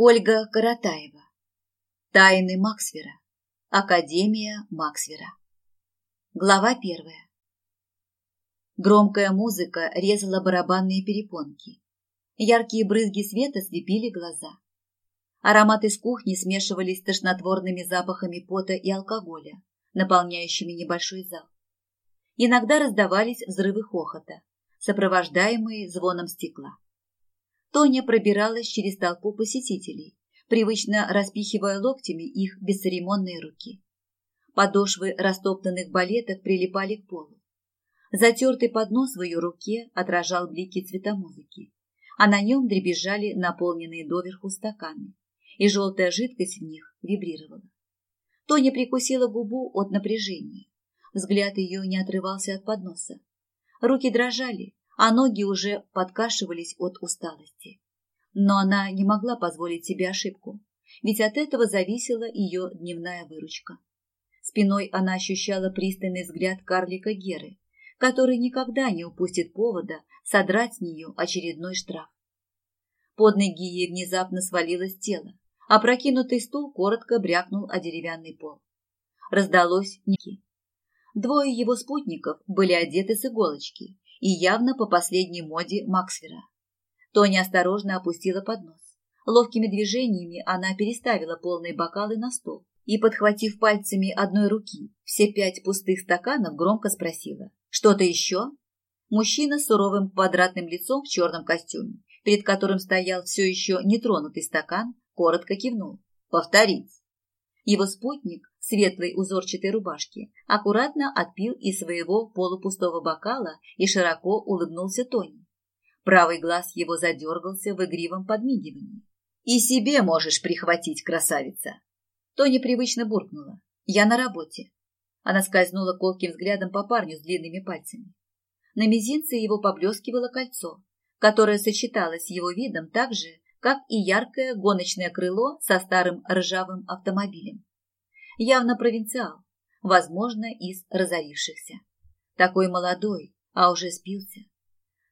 Ольга Каратаева. Тайны Максвера. Академия Максвера. Глава первая. Громкая музыка резала барабанные перепонки. Яркие брызги света слепили глаза. Ароматы с кухни смешивались с тошнотворными запахами пота и алкоголя, наполняющими небольшой зал. Иногда раздавались взрывы хохота, сопровождаемые звоном стекла. Тоня пробиралась через толпу посетителей, привычно распихивая локтями их бесцеремонные руки. Подошвы растоптанных балеток прилипали к полу. Затертый поднос в ее руке отражал блики цветомузыки, а на нем дребезжали наполненные доверху стаканы, и желтая жидкость в них вибрировала. Тоня прикусила губу от напряжения. Взгляд ее не отрывался от подноса. Руки дрожали, а ноги уже подкашивались от усталости. Но она не могла позволить себе ошибку, ведь от этого зависела ее дневная выручка. Спиной она ощущала пристальный взгляд карлика Геры, который никогда не упустит повода содрать с нее очередной штраф. Под ноги ей внезапно свалилось тело, а прокинутый стул коротко брякнул о деревянный пол. Раздалось Ники. Двое его спутников были одеты с иголочки и явно по последней моде Максвера. Тоня осторожно опустила поднос. Ловкими движениями она переставила полные бокалы на стол и, подхватив пальцами одной руки все пять пустых стаканов, громко спросила «Что-то еще?» Мужчина с суровым квадратным лицом в черном костюме, перед которым стоял все еще нетронутый стакан, коротко кивнул. «Повторить!» Его спутник в светлой узорчатой рубашке аккуратно отпил из своего полупустого бокала и широко улыбнулся Тони. Правый глаз его задергался в игривом подмигивании. «И себе можешь прихватить, красавица!» Тони привычно буркнула. «Я на работе». Она скользнула колким взглядом по парню с длинными пальцами. На мизинце его поблескивало кольцо, которое сочеталось с его видом так же, как и яркое гоночное крыло со старым ржавым автомобилем. Явно провинциал, возможно, из разорившихся. Такой молодой, а уже спился.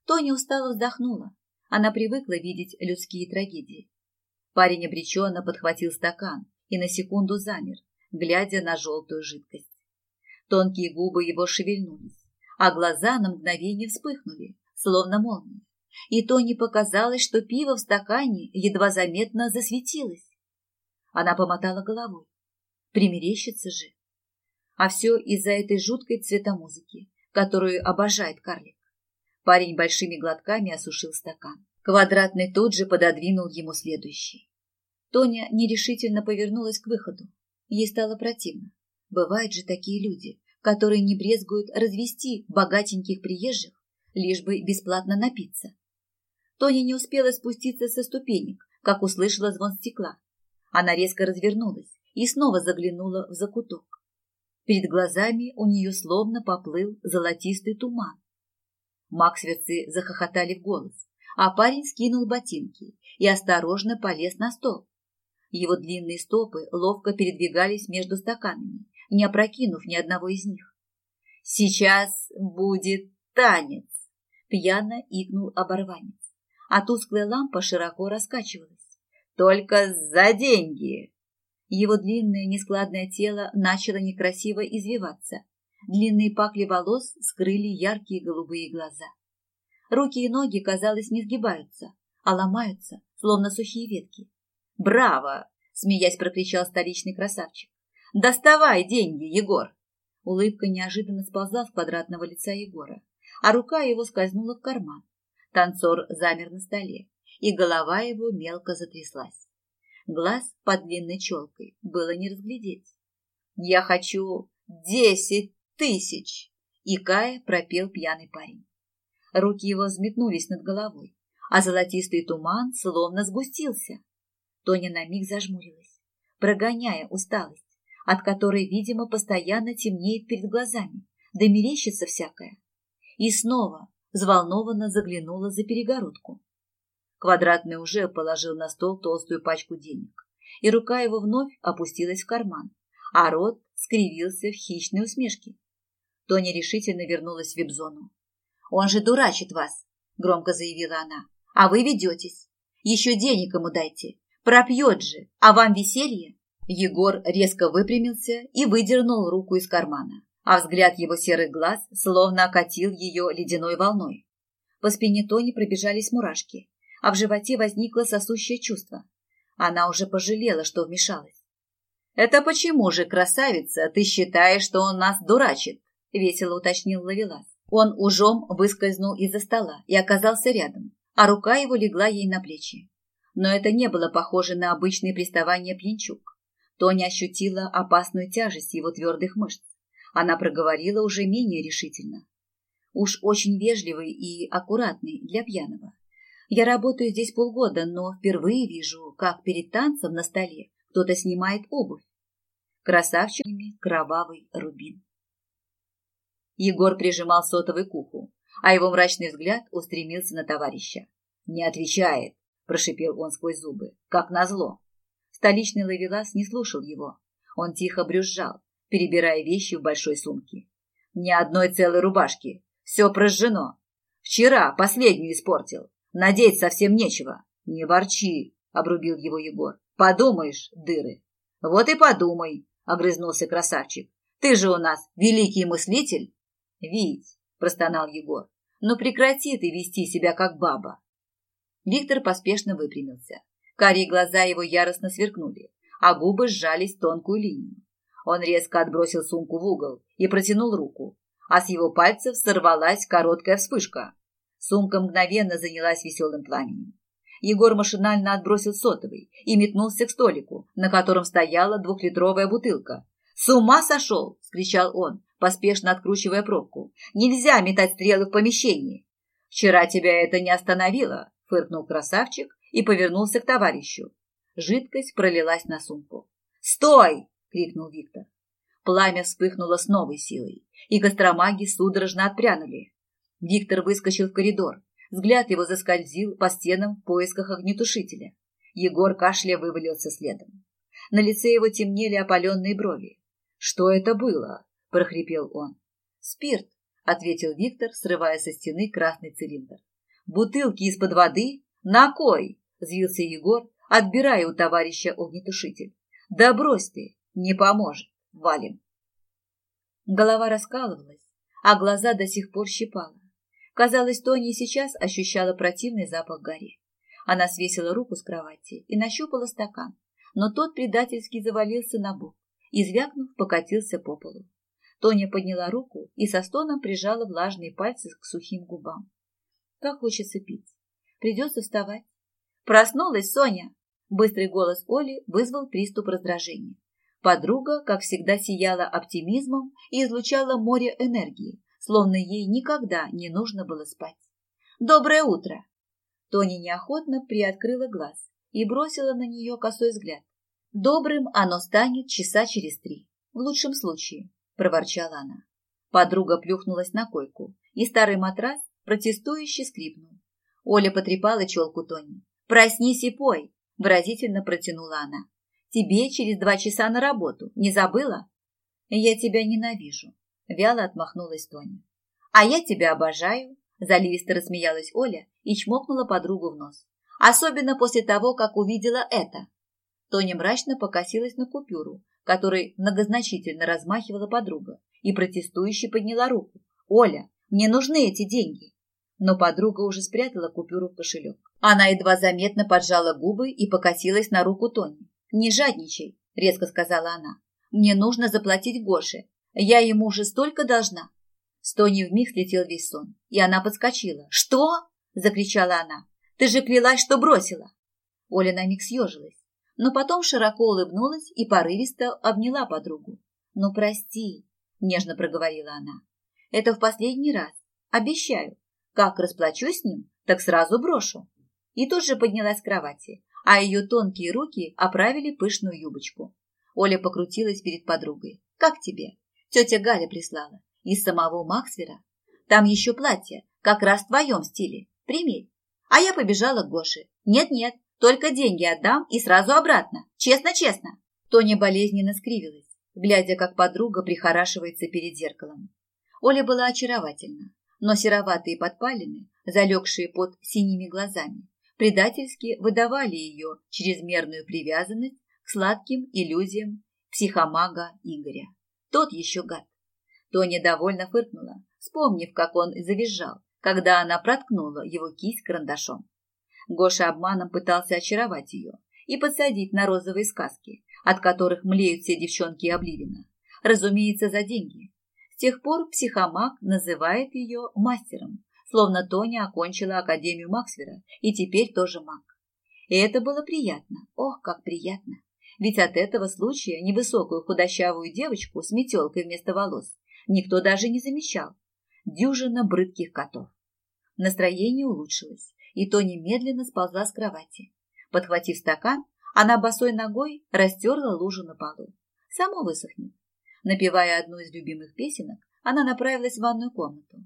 Тоня устало вздохнула. Она привыкла видеть людские трагедии. Парень обреченно подхватил стакан и на секунду замер, глядя на желтую жидкость. Тонкие губы его шевельнулись, а глаза на мгновение вспыхнули, словно молния и то не показалось, что пиво в стакане едва заметно засветилось. Она помотала головой. Примерещится же. А все из-за этой жуткой цветомузыки, которую обожает карлик. Парень большими глотками осушил стакан. Квадратный тут же пододвинул ему следующий. Тоня нерешительно повернулась к выходу. Ей стало противно. Бывают же такие люди, которые не брезгуют развести богатеньких приезжих, лишь бы бесплатно напиться. Тоня не успела спуститься со ступенек, как услышала звон стекла. Она резко развернулась и снова заглянула в закуток. Перед глазами у нее словно поплыл золотистый туман. Максверцы захохотали в голос, а парень скинул ботинки и осторожно полез на стол. Его длинные стопы ловко передвигались между стаканами, не опрокинув ни одного из них. «Сейчас будет танец!» – пьяно икнул оборванец а тусклая лампа широко раскачивалась. «Только за деньги!» Его длинное нескладное тело начало некрасиво извиваться. Длинные пакли волос скрыли яркие голубые глаза. Руки и ноги, казалось, не сгибаются, а ломаются, словно сухие ветки. «Браво!» – смеясь прокричал столичный красавчик. «Доставай деньги, Егор!» Улыбка неожиданно сползла с квадратного лица Егора, а рука его скользнула в карман. Танцор замер на столе, и голова его мелко затряслась. Глаз под длинной челкой было не разглядеть. «Я хочу десять тысяч!» И Кая пропел пьяный парень. Руки его взметнулись над головой, а золотистый туман словно сгустился. Тоня на миг зажмурилась, прогоняя усталость, от которой, видимо, постоянно темнеет перед глазами, да мерещится всякое. И снова взволнованно заглянула за перегородку. Квадратный уже положил на стол толстую пачку денег, и рука его вновь опустилась в карман, а рот скривился в хищной усмешке. Тоня решительно вернулась в вип-зону. «Он же дурачит вас!» – громко заявила она. «А вы ведетесь. Еще денег ему дайте. Пропьет же, а вам веселье? Егор резко выпрямился и выдернул руку из кармана, а взгляд его серых глаз словно окатил ее ледяной волной. По спине Тони пробежались мурашки, а в животе возникло сосущее чувство. Она уже пожалела, что вмешалась. «Это почему же, красавица, ты считаешь, что он нас дурачит?» — весело уточнил Лавелас. Он ужом выскользнул из-за стола и оказался рядом, а рука его легла ей на плечи. Но это не было похоже на обычные приставания пьянчук. Тоня ощутила опасную тяжесть его твердых мышц. Она проговорила уже менее решительно. Уж очень вежливый и аккуратный для пьяного. Я работаю здесь полгода, но впервые вижу, как перед танцем на столе кто-то снимает обувь. Красавчиками кровавый рубин. Егор прижимал сотовый к уху, а его мрачный взгляд устремился на товарища. «Не отвечает», – прошипел он сквозь зубы, – «как назло». Столичный ловелас не слушал его. Он тихо брюзжал, перебирая вещи в большой сумке. «Ни одной целой рубашки. Все прожжено. Вчера последнюю испортил. Надеть совсем нечего. Не ворчи, обрубил его Егор. Подумаешь, дыры. Вот и подумай, огрызнулся красавчик. Ты же у нас великий мыслитель. Вить, простонал Егор. Но прекрати ты вести себя как баба. Виктор поспешно выпрямился. Карие глаза его яростно сверкнули, а губы сжались в тонкую линию. Он резко отбросил сумку в угол и протянул руку, а с его пальцев сорвалась короткая вспышка. Сумка мгновенно занялась веселым пламенем. Егор машинально отбросил сотовый и метнулся к столику, на котором стояла двухлитровая бутылка. «С ума сошел!» – скричал он, поспешно откручивая пробку. «Нельзя метать стрелы в помещении!» «Вчера тебя это не остановило!» – фыркнул красавчик и повернулся к товарищу. Жидкость пролилась на сумку. «Стой!» – крикнул Виктор. Пламя вспыхнуло с новой силой, и костромаги судорожно отпрянули. Виктор выскочил в коридор. Взгляд его заскользил по стенам в поисках огнетушителя. Егор кашля вывалился следом. На лице его темнели опаленные брови. «Что это было?» – прохрипел он. «Спирт», – ответил Виктор, срывая со стены красный цилиндр. «Бутылки из-под воды? На кой?» – взвился Егор, отбирая у товарища огнетушитель. «Да брось ты, не поможет, валим». Голова раскалывалась, а глаза до сих пор щипала. Казалось, Тони сейчас ощущала противный запах гари. Она свесила руку с кровати и нащупала стакан, но тот предательски завалился на бок и, звякнув, покатился по полу. Тоня подняла руку и со стоном прижала влажные пальцы к сухим губам. Как хочется пить. Придется вставать. Проснулась Соня. Быстрый голос Оли вызвал приступ раздражения. Подруга, как всегда, сияла оптимизмом и излучала море энергии, словно ей никогда не нужно было спать. «Доброе утро!» Тони неохотно приоткрыла глаз и бросила на нее косой взгляд. «Добрым оно станет часа через три, в лучшем случае», – проворчала она. Подруга плюхнулась на койку, и старый матрас протестующе скрипнул. Оля потрепала челку Тони. «Проснись и пой!» – выразительно протянула она. «Тебе через два часа на работу. Не забыла?» «Я тебя ненавижу», Вяло отмахнулась Тоня. «А я тебя обожаю», – заливисто рассмеялась Оля и чмокнула подругу в нос. «Особенно после того, как увидела это». Тоня мрачно покосилась на купюру, которой многозначительно размахивала подруга, и протестующе подняла руку. «Оля, мне нужны эти деньги!» Но подруга уже спрятала купюру в кошелек. Она едва заметно поджала губы и покосилась на руку Тони. «Не жадничай», – резко сказала она. «Мне нужно заплатить Гоше, я ему уже столько должна. С Тони вмиг слетел весь сон, и она подскочила. «Что?» – закричала она. «Ты же клялась, что бросила!» Оля на миг съежилась, но потом широко улыбнулась и порывисто обняла подругу. «Ну, прости», – нежно проговорила она. «Это в последний раз. Обещаю. Как расплачусь с ним, так сразу брошу». И тут же поднялась с кровати, а ее тонкие руки оправили пышную юбочку. Оля покрутилась перед подругой. «Как тебе?» Тетя Галя прислала. Из самого Максвера. Там еще платье, как раз в твоем стиле. Примерь. А я побежала к Гоше. Нет-нет, только деньги отдам и сразу обратно. Честно-честно. Тоня болезненно скривилась, глядя, как подруга прихорашивается перед зеркалом. Оля была очаровательна, но сероватые подпалины, залегшие под синими глазами, предательски выдавали ее чрезмерную привязанность к сладким иллюзиям психомага Игоря. Тот еще гад. Тоня довольно фыркнула, вспомнив, как он завизжал, когда она проткнула его кисть карандашом. Гоша обманом пытался очаровать ее и подсадить на розовые сказки, от которых млеют все девчонки Обливина. Разумеется, за деньги. С тех пор психомаг называет ее мастером, словно Тоня окончила Академию Максвера и теперь тоже маг. И это было приятно, ох, как приятно. Ведь от этого случая невысокую худощавую девочку с метелкой вместо волос никто даже не замечал. Дюжина брыдких котов. Настроение улучшилось, и Тоня медленно сползла с кровати. Подхватив стакан, она босой ногой растерла лужу на полу. Само высохнет. Напевая одну из любимых песенок, она направилась в ванную комнату.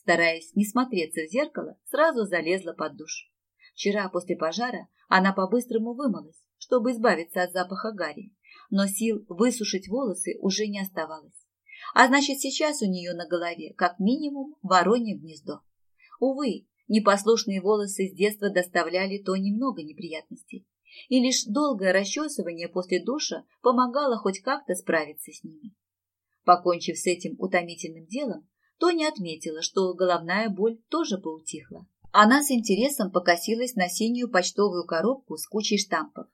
Стараясь не смотреться в зеркало, сразу залезла под душ. Вчера после пожара она по-быстрому вымылась, чтобы избавиться от запаха гари, но сил высушить волосы уже не оставалось. А значит, сейчас у нее на голове как минимум воронье гнездо. Увы, непослушные волосы с детства доставляли то немного неприятностей, и лишь долгое расчесывание после душа помогало хоть как-то справиться с ними. Покончив с этим утомительным делом, Тоня отметила, что головная боль тоже поутихла. Она с интересом покосилась на синюю почтовую коробку с кучей штампов.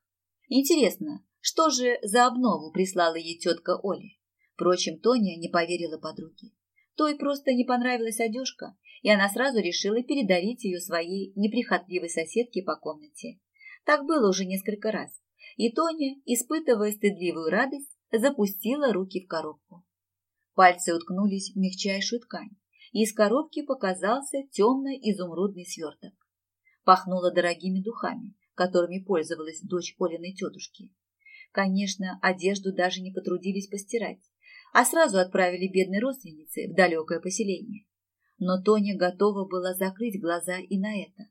Интересно, что же за обнову прислала ей тетка Оля? Впрочем, Тоня не поверила подруге. Той просто не понравилась одежка, и она сразу решила передарить ее своей неприхотливой соседке по комнате. Так было уже несколько раз, и Тоня, испытывая стыдливую радость, запустила руки в коробку. Пальцы уткнулись в мягчайшую ткань, и из коробки показался темно-изумрудный сверток. Пахнуло дорогими духами, которыми пользовалась дочь Олиной тетушки. Конечно, одежду даже не потрудились постирать, а сразу отправили бедной родственнице в далекое поселение. Но Тоня готова была закрыть глаза и на это.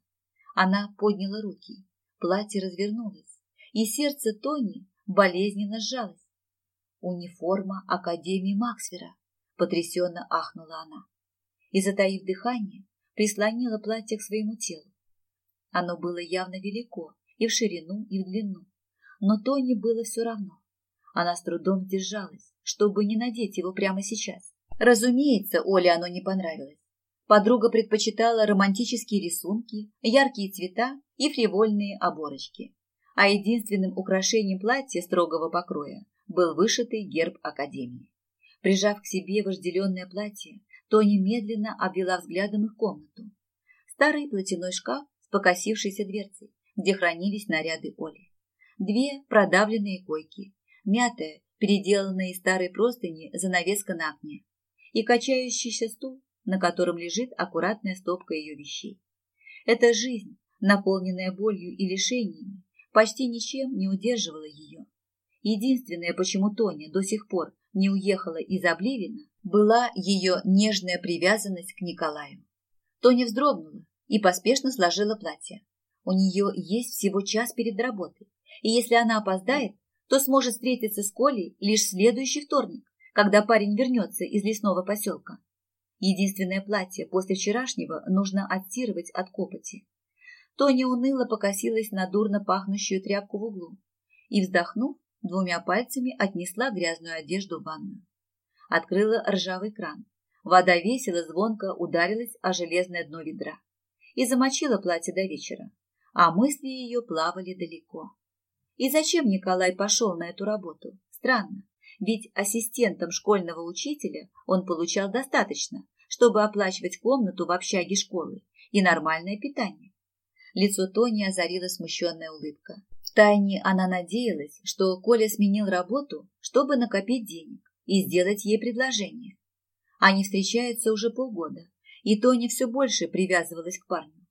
Она подняла руки, платье развернулось, и сердце Тони болезненно сжалось. Униформа Академии Максвера, потрясенно ахнула она. И, затаив дыхание, прислонила платье к своему телу. Оно было явно велико и в ширину, и в длину, но Тони было все равно. Она с трудом сдержалась, чтобы не надеть его прямо сейчас. Разумеется, Оле оно не понравилось. Подруга предпочитала романтические рисунки, яркие цвета и фривольные оборочки. А единственным украшением платья строгого покроя был вышитый герб Академии. Прижав к себе вожделенное платье, Тони медленно обвела взглядом их комнату. Старый платяной шкаф с покосившейся дверцей, где хранились наряды Оли. Две продавленные койки, мятая, переделанная из старой простыни занавеска на окне и качающийся стул на котором лежит аккуратная стопка ее вещей. Эта жизнь, наполненная болью и лишениями, почти ничем не удерживала ее. Единственное, почему Тоня до сих пор не уехала из Обливина, была ее нежная привязанность к Николаю. Тоня вздрогнула и поспешно сложила платье. У нее есть всего час перед работой, и если она опоздает, то сможет встретиться с Колей лишь следующий вторник, когда парень вернется из лесного поселка. Единственное платье после вчерашнего нужно оттирывать от копоти. Тоня уныло покосилась на дурно пахнущую тряпку в углу и, вздохнув, двумя пальцами отнесла грязную одежду в ванную. Открыла ржавый кран. Вода весело звонко ударилась о железное дно ведра и замочила платье до вечера, а мысли ее плавали далеко. И зачем Николай пошел на эту работу? Странно ведь ассистентом школьного учителя он получал достаточно, чтобы оплачивать комнату в общаге школы и нормальное питание. Лицо Тони озарила смущенная улыбка. Втайне она надеялась, что Коля сменил работу, чтобы накопить денег и сделать ей предложение. Они встречаются уже полгода, и Тоня все больше привязывалась к парню.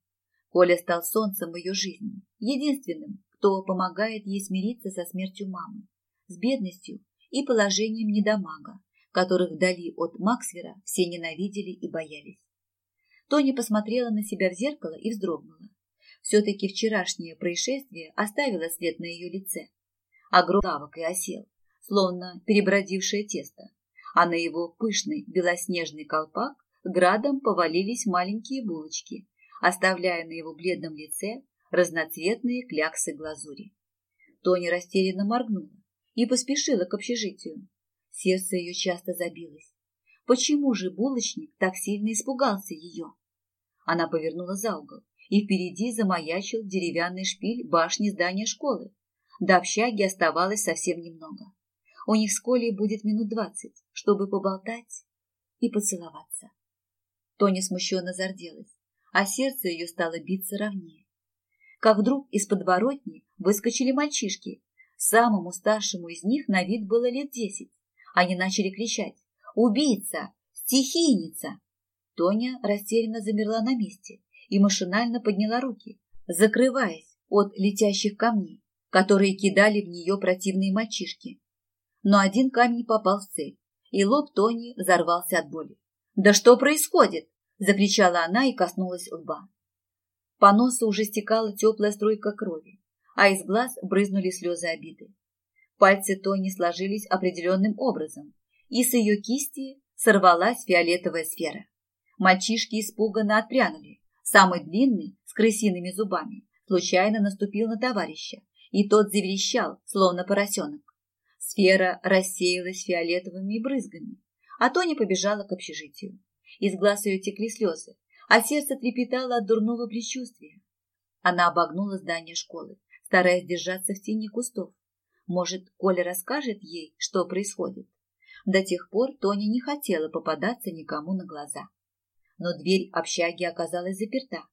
Коля стал солнцем в ее жизни, единственным, кто помогает ей смириться со смертью мамы, с бедностью и положением недомага, которых вдали от Максвера все ненавидели и боялись. Тони посмотрела на себя в зеркало и вздрогнула. Все-таки вчерашнее происшествие оставило след на ее лице. Огромный лавок и осел, словно перебродившее тесто, а на его пышный белоснежный колпак градом повалились маленькие булочки, оставляя на его бледном лице разноцветные кляксы глазури. Тоня растерянно моргнула и поспешила к общежитию. Сердце ее часто забилось. Почему же булочник так сильно испугался ее? Она повернула за угол, и впереди замаячил деревянный шпиль башни здания школы. До общаги оставалось совсем немного. У них с Колей будет минут двадцать, чтобы поболтать и поцеловаться. Тоня смущенно зарделась, а сердце ее стало биться ровнее. Как вдруг из подворотни выскочили мальчишки. Самому старшему из них на вид было лет десять. Они начали кричать «Убийца! Стихийница!» Тоня растерянно замерла на месте и машинально подняла руки, закрываясь от летящих камней, которые кидали в нее противные мальчишки. Но один камень попал в цель, и лоб Тони взорвался от боли. «Да что происходит?» – закричала она и коснулась лба. По носу уже стекала теплая струйка крови, а из глаз брызнули слезы обиды. Пальцы Тони сложились определенным образом, и с ее кисти сорвалась фиолетовая сфера. Мальчишки испуганно отпрянули. Самый длинный, с крысиными зубами, случайно наступил на товарища, и тот заверещал, словно поросенок. Сфера рассеялась фиолетовыми брызгами, а Тоня побежала к общежитию. Из глаз ее текли слезы, а сердце трепетало от дурного предчувствия. Она обогнула здание школы, стараясь держаться в тени кустов. Может, Коля расскажет ей, что происходит. До тех пор Тоня не хотела попадаться никому на глаза. Но дверь общаги оказалась заперта.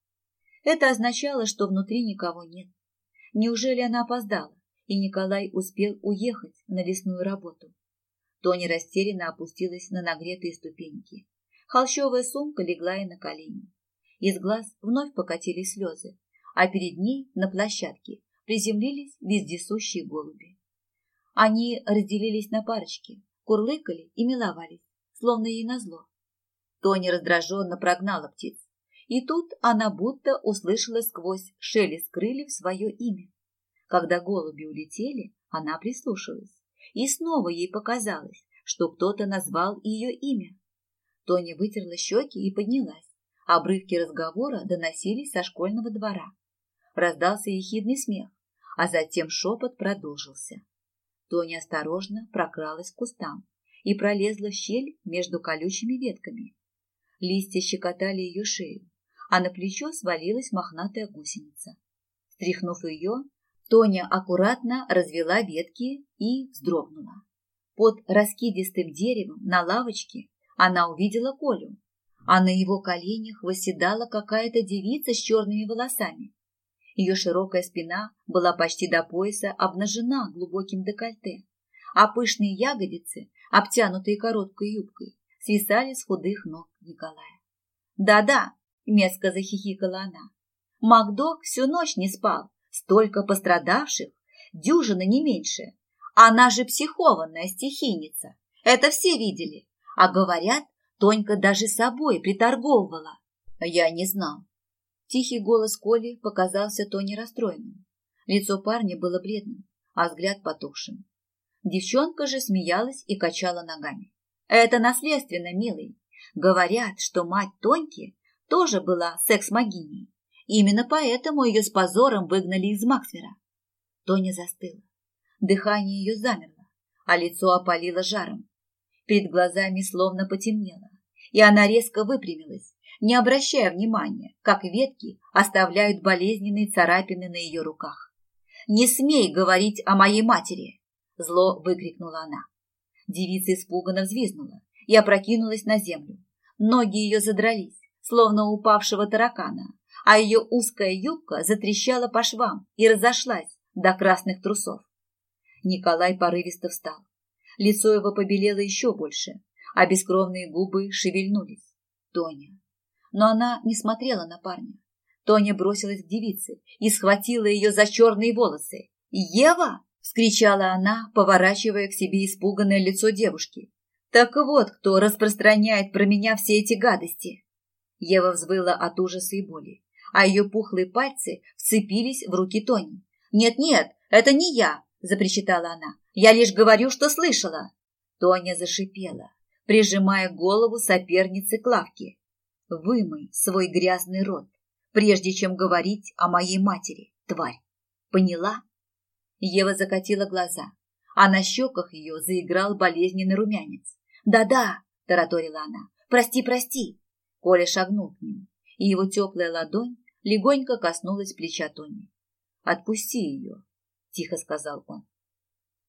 Это означало, что внутри никого нет. Неужели она опоздала, и Николай успел уехать на лесную работу? Тоня растерянно опустилась на нагретые ступеньки. Холщовая сумка легла ей на колени. Из глаз вновь покатились слезы, а перед ней на площадке приземлились вездесущие голуби. Они разделились на парочки, курлыкали и миловались, словно ей назло. Тоня раздраженно прогнала птиц, и тут она будто услышала сквозь шелест крыльев свое имя. Когда голуби улетели, она прислушалась, и снова ей показалось, что кто-то назвал ее имя. Тоня вытерла щеки и поднялась. Обрывки разговора доносились со школьного двора. Раздался ехидный смех, а затем шепот продолжился. Тоня осторожно прокралась к кустам и пролезла в щель между колючими ветками. Листья щекотали ее шею, а на плечо свалилась мохнатая гусеница. Стряхнув ее, Тоня аккуратно развела ветки и вздрогнула. Под раскидистым деревом на лавочке она увидела Колю, а на его коленях восседала какая-то девица с черными волосами. Ее широкая спина была почти до пояса обнажена глубоким декольте, а пышные ягодицы, обтянутые короткой юбкой, свисали с худых ног Николая. «Да-да», — мерзко захихикала она, — «Макдок всю ночь не спал, столько пострадавших, дюжина не меньше. Она же психованная стихийница, это все видели, а говорят, Тонька даже собой приторговывала. Я не знал. Тихий голос Коли показался Тоне расстроенным. Лицо парня было бледным, а взгляд потухшим. Девчонка же смеялась и качала ногами. Это наследственно, милый. Говорят, что мать Тоньки тоже была секс-могиней. Именно поэтому ее с позором выгнали из Максвера. Тоня застыла. Дыхание ее замерло, а лицо опалило жаром. Перед глазами словно потемнело, и она резко выпрямилась, не обращая внимания, как ветки оставляют болезненные царапины на ее руках. «Не смей говорить о моей матери!» Зло выкрикнула она. Девица испуганно взвизнула и опрокинулась на землю. Ноги ее задрались, словно упавшего таракана, а ее узкая юбка затрещала по швам и разошлась до красных трусов. Николай порывисто встал. Лицо его побелело еще больше, а бескровные губы шевельнулись. Тоня, но она не смотрела на парня. Тоня бросилась к девице и схватила ее за черные волосы. «Ева!» – вскричала она, поворачивая к себе испуганное лицо девушки. «Так вот, кто распространяет про меня все эти гадости!» Ева взвыла от ужаса и боли, а ее пухлые пальцы вцепились в руки Тони. «Нет-нет, это не я!» – запричитала она. «Я лишь говорю, что слышала!» Тоня зашипела, прижимая голову соперницы к лавке. Вымой свой грязный рот, прежде чем говорить о моей матери. тварь. Поняла? Ева закатила глаза, а на щеках ее заиграл болезненный румянец. «Да-да», – тараторила она, – «прости, прости». Коля шагнул к нему, и его теплая ладонь легонько коснулась плеча Тони. «Отпусти ее», – тихо сказал он.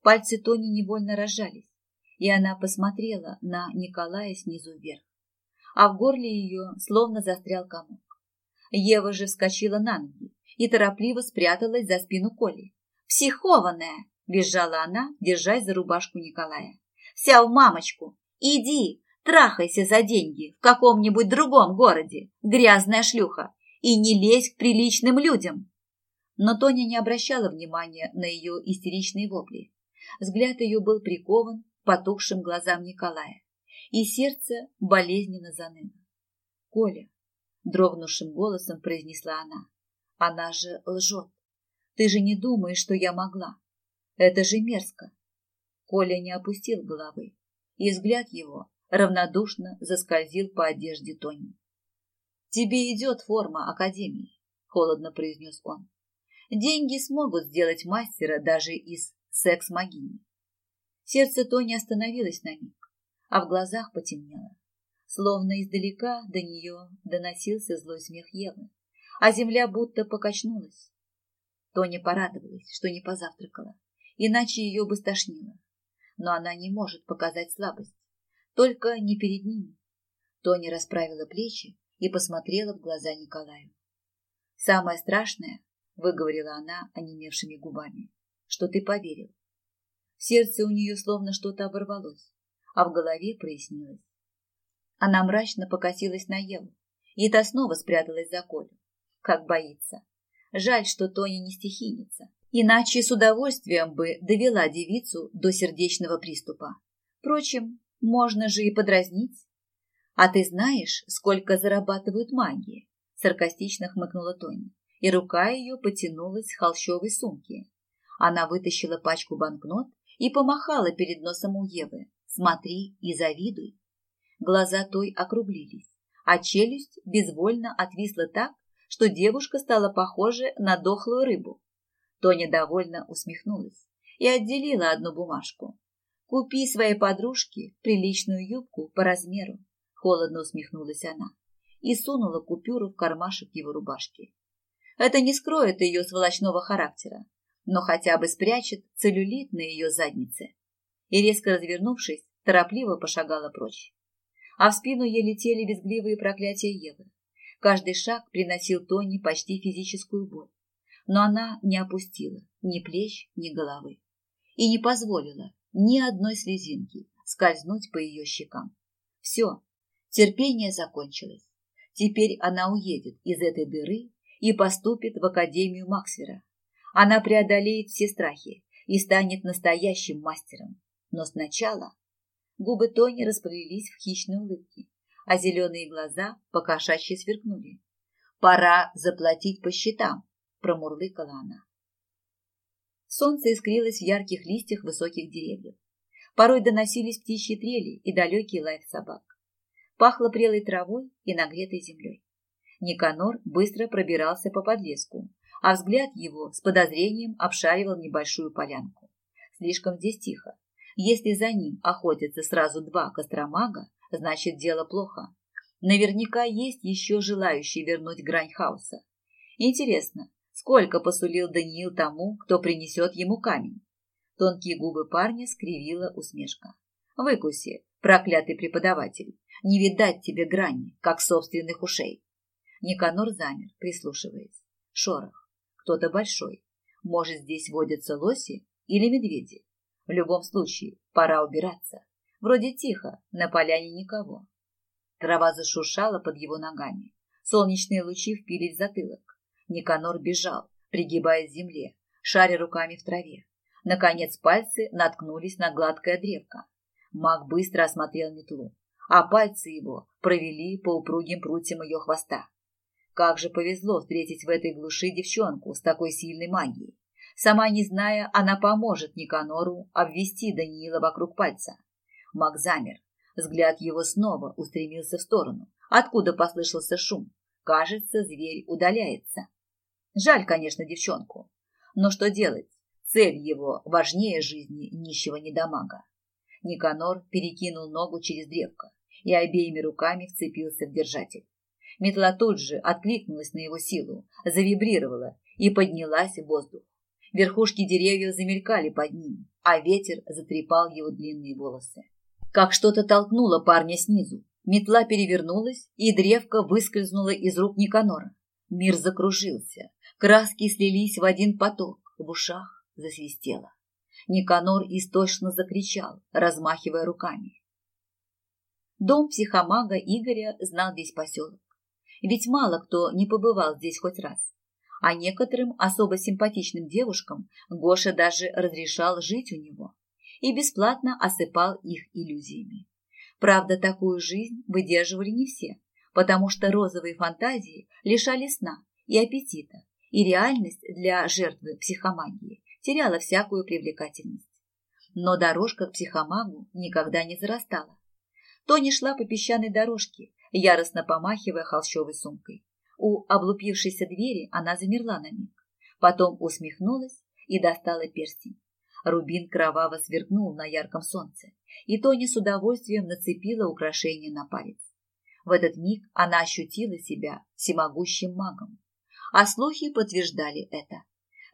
Пальцы Тони невольно разжались, и она посмотрела на Николая снизу вверх. А в горле ее словно застрял комок. Ева же вскочила на ноги и торопливо спряталась за спину Коли. «Психованная!» – визжала она, держась за рубашку Николая. «Вся в мамочку! Иди, трахайся за деньги в каком-нибудь другом городе, грязная шлюха, и не лезь к приличным людям!» Но Тоня не обращала внимания на ее истеричные вопли. Взгляд ее был прикован к потухшим глазам Николая, и сердце болезненно заныло. «Коля», — дрогнувшим голосом произнесла она, — «она же лжет. Ты же не думаешь, что я могла. Это же мерзко». Коля не опустил головы, и взгляд его равнодушно заскользил по одежде Тони. «Тебе идет форма Академии», — холодно произнес он. «Деньги смогут сделать мастера даже из секс-могини. Сердце Тони остановилось на миг, а в глазах потемнело. Словно издалека до нее доносился злой смех Евы, а земля будто покачнулась. Тоня порадовалась, что не позавтракала, иначе ее бы стошнило. Но она не может показать слабость, только не перед ними. Тоня расправила плечи и посмотрела в глаза Николаю. «Самое страшное», — выговорила она онемевшими губами, что ты поверил. Сердце у нее словно что-то оборвалось, а в голове прояснилось. Она мрачно покосилась на Еву, и та снова спряталась за Колю. Как боится. Жаль, что Тоня не стихийница, иначе с удовольствием бы довела девицу до сердечного приступа. Впрочем, можно же и подразнить. А ты знаешь, сколько зарабатывают магии? Саркастично хмыкнула Тоня, и рука ее потянулась к холщовой сумке, она вытащила пачку банкнот и помахала перед носом у Евы. «Смотри и завидуй». Глаза той округлились, а челюсть безвольно отвисла так, что девушка стала похожа на дохлую рыбу. Тоня довольно усмехнулась и отделила одну бумажку. «Купи своей подружке приличную юбку по размеру», — холодно усмехнулась она и сунула купюру в кармашек его рубашки. Это не скроет ее сволочного характера, но хотя бы спрячет целлюлит на ее заднице. И, резко развернувшись, торопливо пошагала прочь. А в спину ей летели визгливые проклятия Евы. Каждый шаг приносил Тони почти физическую боль. Но она не опустила ни плеч, ни головы. И не позволила ни одной слезинки скользнуть по ее щекам. Все, терпение закончилось. Теперь она уедет из этой дыры и поступит в Академию Максвера, она преодолеет все страхи и станет настоящим мастером. Но сначала губы Тони расплылись в хищной улыбке, а зеленые глаза покошачьи сверкнули. «Пора заплатить по счетам», – промурлыкала она. Солнце искрилось в ярких листьях высоких деревьев. Порой доносились птичьи трели и далекий лай собак. Пахло прелой травой и нагретой землей. Никанор быстро пробирался по подлеску, а взгляд его с подозрением обшаривал небольшую полянку. Слишком здесь тихо. Если за ним охотятся сразу два костромага, значит дело плохо. Наверняка есть еще желающие вернуть грань хаоса. Интересно, сколько посулил Даниил тому, кто принесет ему камень? Тонкие губы парня скривила усмешка. Выкуси, проклятый преподаватель, не видать тебе грани, как собственных ушей. Никанор замер, прислушиваясь. Шорох кто-то большой. Может, здесь водятся лоси или медведи. В любом случае, пора убираться. Вроде тихо, на поляне никого. Трава зашуршала под его ногами. Солнечные лучи впились в затылок. Никанор бежал, пригибаясь к земле, шаря руками в траве. Наконец пальцы наткнулись на гладкое древко. Маг быстро осмотрел метлу, а пальцы его провели по упругим прутьям ее хвоста. Как же повезло встретить в этой глуши девчонку с такой сильной магией. Сама не зная, она поможет Никанору обвести Даниила вокруг пальца. Маг замер. Взгляд его снова устремился в сторону, откуда послышался шум. Кажется, зверь удаляется. Жаль, конечно, девчонку. Но что делать? Цель его важнее жизни нищего недомага. Никанор перекинул ногу через древко и обеими руками вцепился в держатель. Метла тут же откликнулась на его силу, завибрировала и поднялась в воздух. Верхушки деревьев замелькали под ним, а ветер затрепал его длинные волосы. Как что-то толкнуло парня снизу. Метла перевернулась, и древко выскользнуло из рук Никанора. Мир закружился, краски слились в один поток, в ушах засвистело. Никанор истошно закричал, размахивая руками. Дом психомага Игоря знал весь поселок. Ведь мало кто не побывал здесь хоть раз. А некоторым особо симпатичным девушкам Гоша даже разрешал жить у него и бесплатно осыпал их иллюзиями. Правда, такую жизнь выдерживали не все, потому что розовые фантазии лишали сна и аппетита, и реальность для жертвы психомагии теряла всякую привлекательность. Но дорожка к психомагу никогда не зарастала. Тони шла по песчаной дорожке, яростно помахивая холщовой сумкой. У облупившейся двери она замерла на миг, потом усмехнулась и достала перстень. Рубин кроваво сверкнул на ярком солнце, и Тони с удовольствием нацепила украшение на палец. В этот миг она ощутила себя всемогущим магом. А слухи подтверждали это.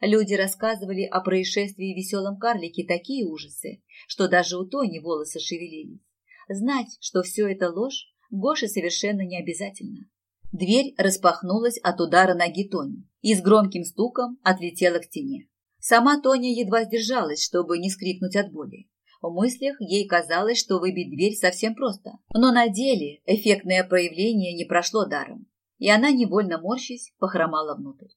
Люди рассказывали о происшествии в веселом карлике такие ужасы, что даже у Тони волосы шевелились. Знать, что все это ложь, Гоше совершенно не обязательно. Дверь распахнулась от удара ноги Тони и с громким стуком отлетела к стене. Сама Тоня едва сдержалась, чтобы не скрикнуть от боли. В мыслях ей казалось, что выбить дверь совсем просто. Но на деле эффектное проявление не прошло даром, и она, невольно морщись, похромала внутрь.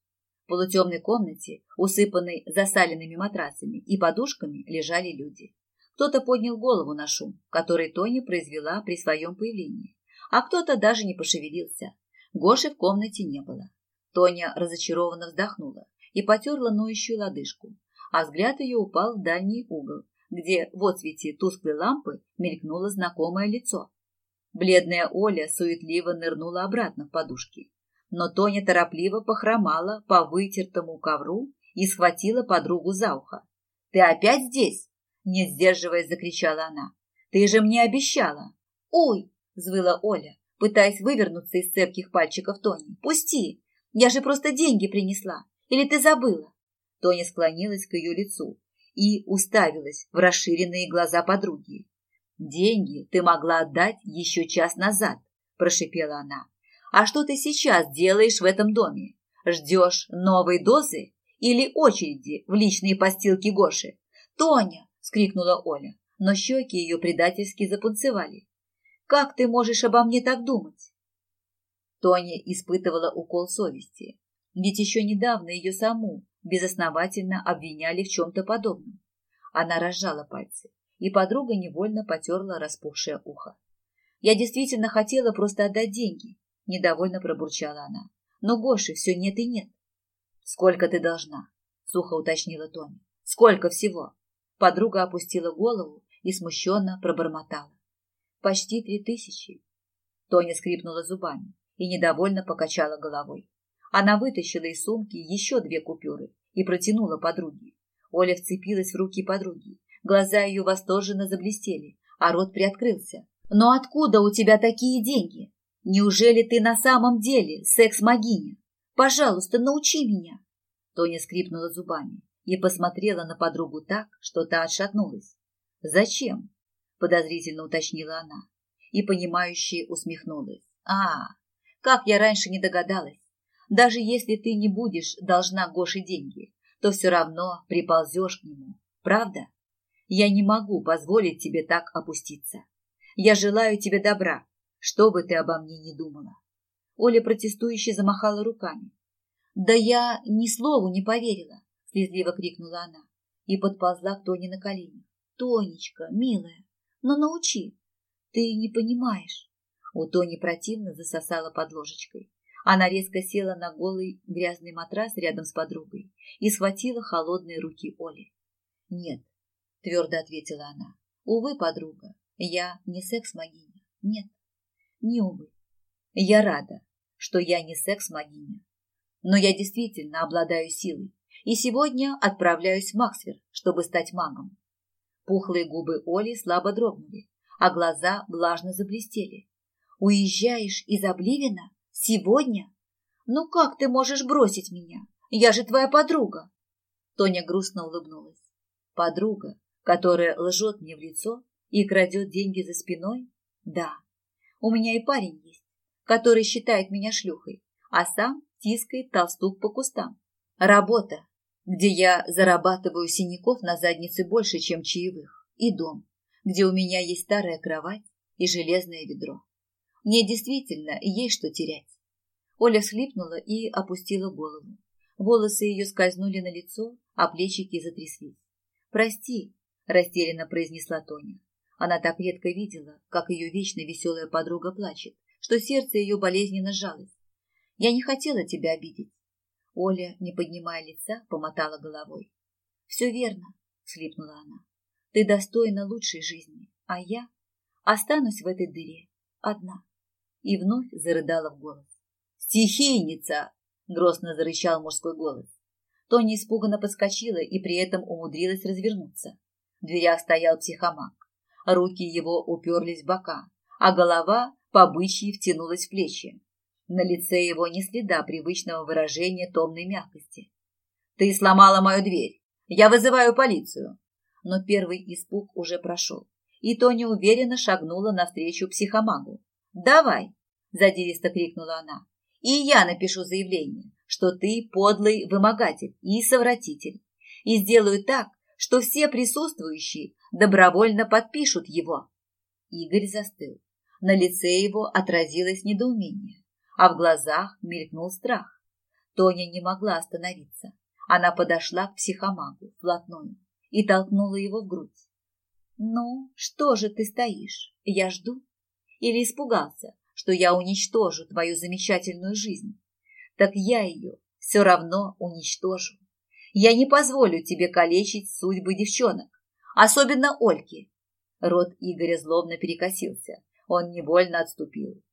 В полутемной комнате, усыпанной засаленными матрасами и подушками, лежали люди. Кто-то поднял голову на шум, который Тони произвела при своем появлении, а кто-то даже не пошевелился. Гоши в комнате не было. Тоня разочарованно вздохнула и потерла ноющую лодыжку, а взгляд ее упал в дальний угол, где в отсвете тусклой лампы мелькнуло знакомое лицо. Бледная Оля суетливо нырнула обратно в подушки, но Тоня торопливо похромала по вытертому ковру и схватила подругу за ухо. «Ты опять здесь?» Не сдерживаясь, закричала она. «Ты же мне обещала!» «Ой!» – взвыла Оля, пытаясь вывернуться из цепких пальчиков Тони. «Пусти! Я же просто деньги принесла! Или ты забыла?» Тоня склонилась к ее лицу и уставилась в расширенные глаза подруги. «Деньги ты могла отдать еще час назад», – прошипела она. «А что ты сейчас делаешь в этом доме? Ждешь новой дозы или очереди в личные постилки Гоши? Тоня, скрикнула Оля, но щеки ее предательски запунцевали. «Как ты можешь обо мне так думать?» Тоня испытывала укол совести, ведь еще недавно ее саму безосновательно обвиняли в чем-то подобном. Она разжала пальцы, и подруга невольно потерла распухшее ухо. «Я действительно хотела просто отдать деньги», – недовольно пробурчала она. «Но Гоши все нет и нет». «Сколько ты должна?» – сухо уточнила Тоня. «Сколько всего?» Подруга опустила голову и смущенно пробормотала. «Почти три тысячи». Тоня скрипнула зубами и недовольно покачала головой. Она вытащила из сумки еще две купюры и протянула подруге. Оля вцепилась в руки подруги. Глаза ее восторженно заблестели, а рот приоткрылся. «Но откуда у тебя такие деньги? Неужели ты на самом деле секс-могиня? Пожалуйста, научи меня!» Тоня скрипнула зубами и посмотрела на подругу так, что та отшатнулась. «Зачем?» – подозрительно уточнила она и, понимающе усмехнулась. «А, как я раньше не догадалась. Даже если ты не будешь должна Гоше деньги, то все равно приползешь к нему. Правда? Я не могу позволить тебе так опуститься. Я желаю тебе добра, что бы ты обо мне не думала». Оля протестующе замахала руками. «Да я ни слову не поверила слезливо крикнула она и подползла к Тоне на колени. Тонечка, милая, но ну научи. Ты не понимаешь. У Тони противно засосала под ложечкой. Она резко села на голый грязный матрас рядом с подругой и схватила холодные руки Оли. «Нет», — твердо ответила она. «Увы, подруга, я не секс-могиня. Нет, не увы. Я рада, что я не секс-могиня. Но я действительно обладаю силой, и сегодня отправляюсь в Максвер, чтобы стать магом. Пухлые губы Оли слабо дрогнули, а глаза влажно заблестели. «Уезжаешь из Обливина? Сегодня? Ну как ты можешь бросить меня? Я же твоя подруга!» Тоня грустно улыбнулась. «Подруга, которая лжет мне в лицо и крадет деньги за спиной? Да, у меня и парень есть, который считает меня шлюхой, а сам тискает толстук по кустам. Работа, где я зарабатываю синяков на заднице больше, чем чаевых, и дом, где у меня есть старая кровать и железное ведро. Мне действительно есть что терять. Оля схлипнула и опустила голову. Волосы ее скользнули на лицо, а плечики затряслись. «Прости», – растерянно произнесла Тоня. Она так редко видела, как ее вечно веселая подруга плачет, что сердце ее болезненно сжалось. «Я не хотела тебя обидеть». Оля, не поднимая лица, помотала головой. «Все верно», – слипнула она. «Ты достойна лучшей жизни, а я останусь в этой дыре одна». И вновь зарыдала в голос. «Стихийница!» – грозно зарычал мужской голос. Тоня испуганно подскочила и при этом умудрилась развернуться. В дверях стоял психомаг. Руки его уперлись в бока, а голова по бычьи втянулась в плечи. На лице его не следа привычного выражения томной мягкости. «Ты сломала мою дверь! Я вызываю полицию!» Но первый испуг уже прошел, и Тоня уверенно шагнула навстречу психомагу. «Давай!» – задиристо крикнула она. «И я напишу заявление, что ты подлый вымогатель и совратитель, и сделаю так, что все присутствующие добровольно подпишут его. Игорь застыл. На лице его отразилось недоумение, а в глазах мелькнул страх. Тоня не могла остановиться. Она подошла к психомагу вплотную и толкнула его в грудь. «Ну, что же ты стоишь? Я жду. Или испугался, что я уничтожу твою замечательную жизнь? Так я ее все равно уничтожу. Я не позволю тебе калечить судьбы девчонок, особенно Ольки. Рот Игоря злобно перекосился. Он невольно отступил.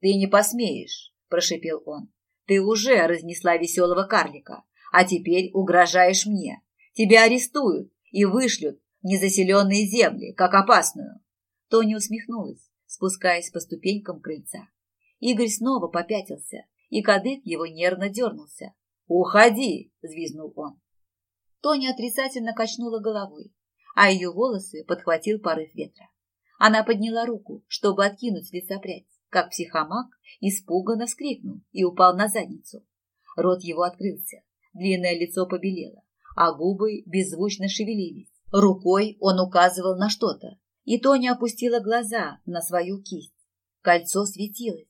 «Ты не посмеешь», – прошепел он. «Ты уже разнесла веселого карлика, а теперь угрожаешь мне. Тебя арестуют и вышлют незаселенные земли, как опасную». Тоня усмехнулась, спускаясь по ступенькам крыльца. Игорь снова попятился, и кадык его нервно дернулся. «Уходи!» – взвизнул он. Тоня отрицательно качнула головой, а ее волосы подхватил порыв ветра. Она подняла руку, чтобы откинуть с лица прядь, как психомаг испуганно вскрикнул и упал на задницу. Рот его открылся, длинное лицо побелело, а губы беззвучно шевелились. Рукой он указывал на что-то, и Тоня опустила глаза на свою кисть. Кольцо светилось,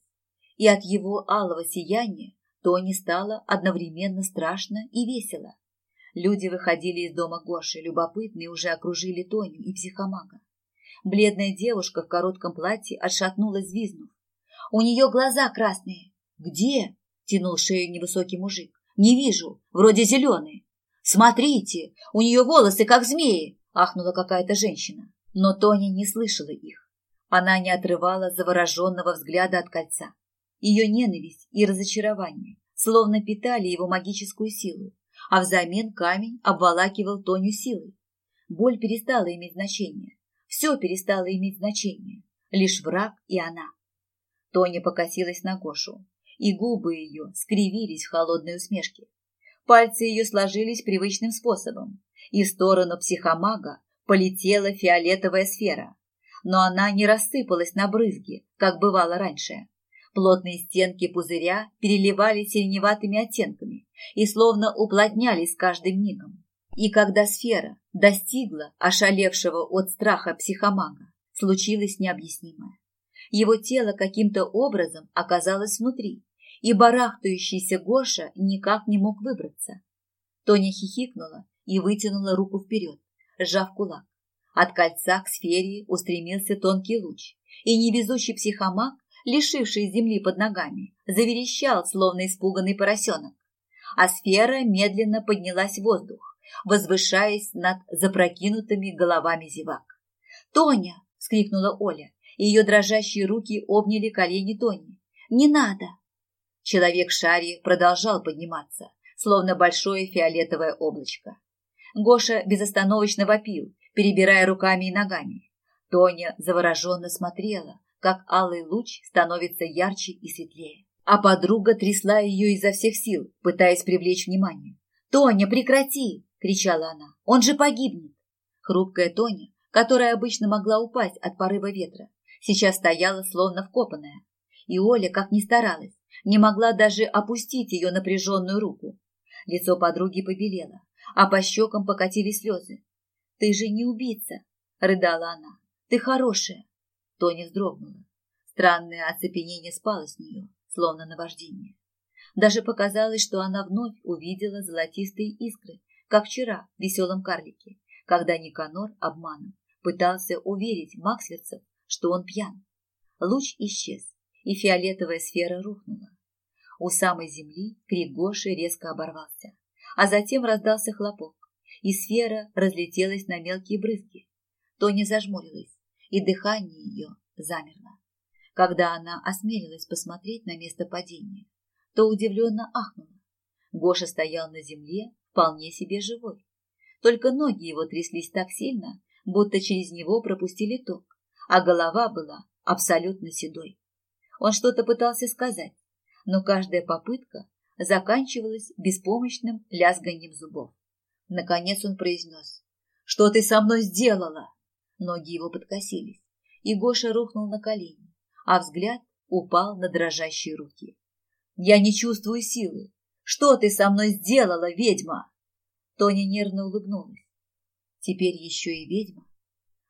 и от его алого сияния Тони стало одновременно страшно и весело. Люди выходили из дома Гоши, любопытные уже окружили Тоню и психомага. Бледная девушка в коротком платье отшатнулась, взвизнув. «У нее глаза красные!» «Где?» – тянул шею невысокий мужик. «Не вижу, вроде зеленые». «Смотрите, у нее волосы, как змеи!» – ахнула какая-то женщина. Но Тоня не слышала их. Она не отрывала завороженного взгляда от кольца. Ее ненависть и разочарование словно питали его магическую силу, а взамен камень обволакивал Тоню силой. Боль перестала иметь значение. Все перестало иметь значение. Лишь враг и она. Тоня покосилась на Гошу, и губы ее скривились в холодной усмешке. Пальцы ее сложились привычным способом, и в сторону психомага полетела фиолетовая сфера. Но она не рассыпалась на брызги, как бывало раньше. Плотные стенки пузыря переливались сиреневатыми оттенками и словно уплотнялись каждым мигом. И когда сфера достигла ошалевшего от страха психомага, случилось необъяснимое. Его тело каким-то образом оказалось внутри, и барахтающийся Гоша никак не мог выбраться. Тоня хихикнула и вытянула руку вперед, сжав кулак. От кольца к сфере устремился тонкий луч, и невезучий психомаг лишивший земли под ногами, заверещал, словно испуганный поросенок. А сфера медленно поднялась в воздух, возвышаясь над запрокинутыми головами зевак. «Тоня!» — вскрикнула Оля, и ее дрожащие руки обняли колени Тони. «Не надо!» Человек Шари продолжал подниматься, словно большое фиолетовое облачко. Гоша безостановочно вопил, перебирая руками и ногами. Тоня завороженно смотрела, как алый луч становится ярче и светлее. А подруга трясла ее изо всех сил, пытаясь привлечь внимание. «Тоня, прекрати!» – кричала она. «Он же погибнет!» Хрупкая Тоня, которая обычно могла упасть от порыва ветра, сейчас стояла словно вкопанная. И Оля, как ни старалась, не могла даже опустить ее напряженную руку. Лицо подруги побелело, а по щекам покатились слезы. «Ты же не убийца!» – рыдала она. «Ты хорошая!» Тоня вздрогнула. Странное оцепенение спало с нее, словно наваждение. Даже показалось, что она вновь увидела золотистые искры, как вчера в веселом карлике, когда Никанор обманом пытался уверить Максверцев, что он пьян. Луч исчез, и фиолетовая сфера рухнула. У самой земли крик Гоши резко оборвался, а затем раздался хлопок, и сфера разлетелась на мелкие брызги. Тоня зажмурилась, и дыхание ее замерло. Когда она осмелилась посмотреть на место падения, то удивленно ахнула. Гоша стоял на земле, вполне себе живой. Только ноги его тряслись так сильно, будто через него пропустили ток, а голова была абсолютно седой. Он что-то пытался сказать, но каждая попытка заканчивалась беспомощным лязганием зубов. Наконец он произнес. «Что ты со мной сделала?» Ноги его подкосились, и Гоша рухнул на колени, а взгляд упал на дрожащие руки. «Я не чувствую силы. Что ты со мной сделала, ведьма?» Тоня нервно улыбнулась. Теперь еще и ведьма.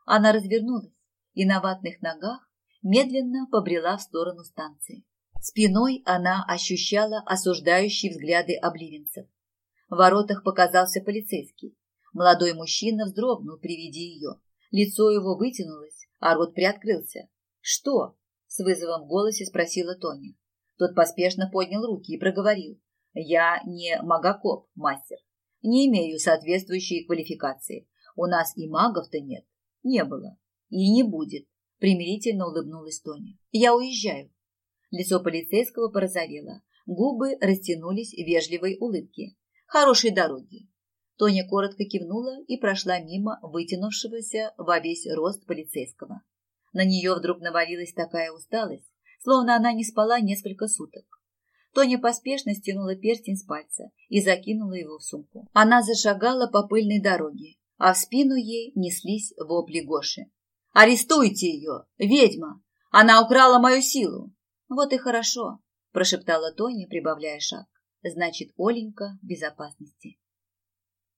Она развернулась и на ватных ногах медленно побрела в сторону станции. Спиной она ощущала осуждающие взгляды обливенцев. В воротах показался полицейский. Молодой мужчина вздрогнул при виде ее. Лицо его вытянулось, а рот приоткрылся. «Что?» – с вызовом в голосе спросила Тоня. Тот поспешно поднял руки и проговорил. «Я не магокоп, мастер. Не имею соответствующей квалификации. У нас и магов-то нет. Не было. И не будет. Примирительно улыбнулась Тоня. Я уезжаю. Лицо полицейского порозовело. Губы растянулись в вежливой улыбке. Хорошей дороги. Тоня коротко кивнула и прошла мимо вытянувшегося во весь рост полицейского. На нее вдруг навалилась такая усталость, словно она не спала несколько суток. Тоня поспешно стянула перстень с пальца и закинула его в сумку. Она зашагала по пыльной дороге, а в спину ей неслись вопли Гоши. «Арестуйте ее! Ведьма! Она украла мою силу!» «Вот и хорошо», – прошептала Тоня, прибавляя шаг. «Значит, Оленька в безопасности».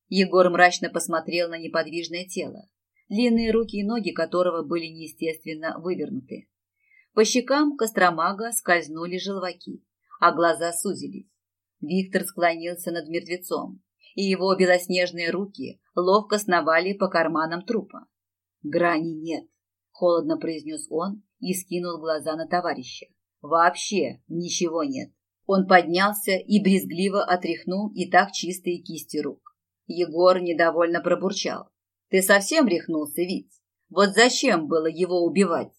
Егор мрачно посмотрел на неподвижное тело, длинные руки и ноги которого были неестественно вывернуты. По щекам Костромага скользнули желваки, а глаза сузились. Виктор склонился над мертвецом, и его белоснежные руки ловко сновали по карманам трупа. «Грани нет», — холодно произнес он и скинул глаза на товарища. «Вообще ничего нет». Он поднялся и брезгливо отряхнул и так чистые кисти рук. Егор недовольно пробурчал. «Ты совсем рехнулся, Вить? Вот зачем было его убивать?»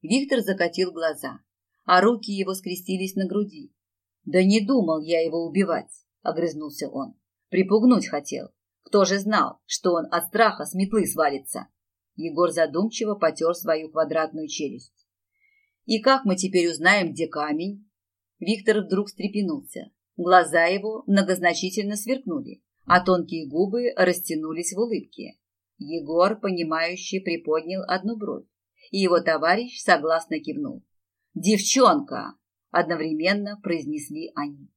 Виктор закатил глаза, а руки его скрестились на груди. «Да не думал я его убивать», — огрызнулся он. «Припугнуть хотел. Кто же знал, что он от страха с метлы свалится?» Егор задумчиво потер свою квадратную челюсть. «И как мы теперь узнаем, где камень?» Виктор вдруг встрепенулся. Глаза его многозначительно сверкнули, а тонкие губы растянулись в улыбке. Егор, понимающе приподнял одну бровь, и его товарищ согласно кивнул. «Девчонка!» – одновременно произнесли они.